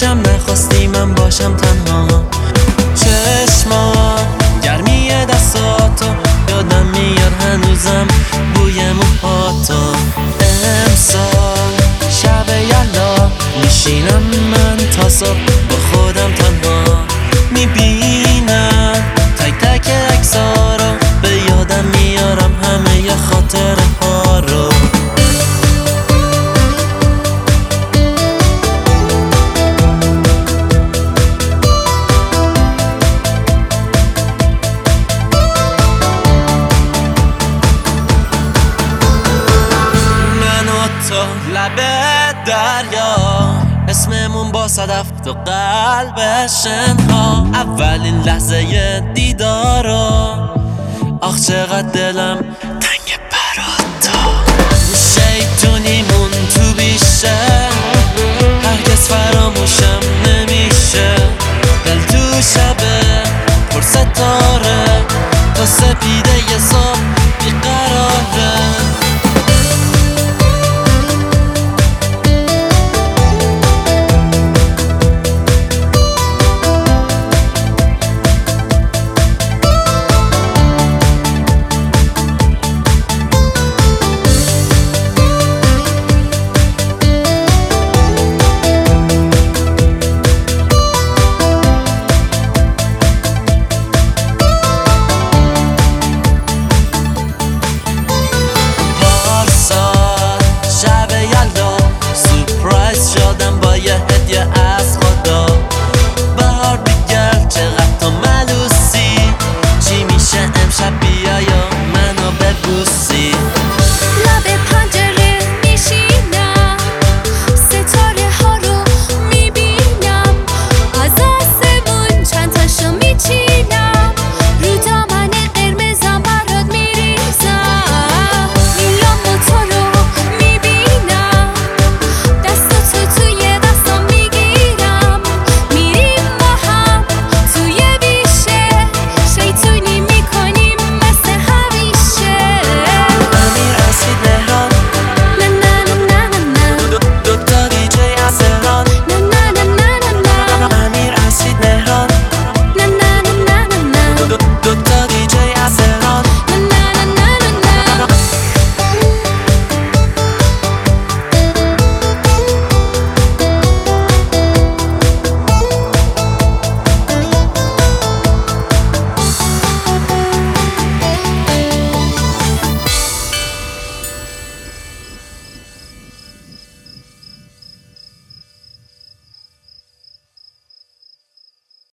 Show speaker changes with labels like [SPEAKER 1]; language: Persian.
[SPEAKER 1] باشم نخواستی من باشم تنها. چشما گرمی دستاتو یادم میاد هنوزم بوی موهاتو. امسال شب یلا میشینم من تا صبح. لب دریا. اسممون با صدف تو قلب شنها اولین لحظه دیدارو آخ چقدر دلم تنگ برات تو شیطونیمون تو بیشه. هرگز فراموشم نمیشه. دل تو شبه پر ستاره تا سپیده یه 내려요.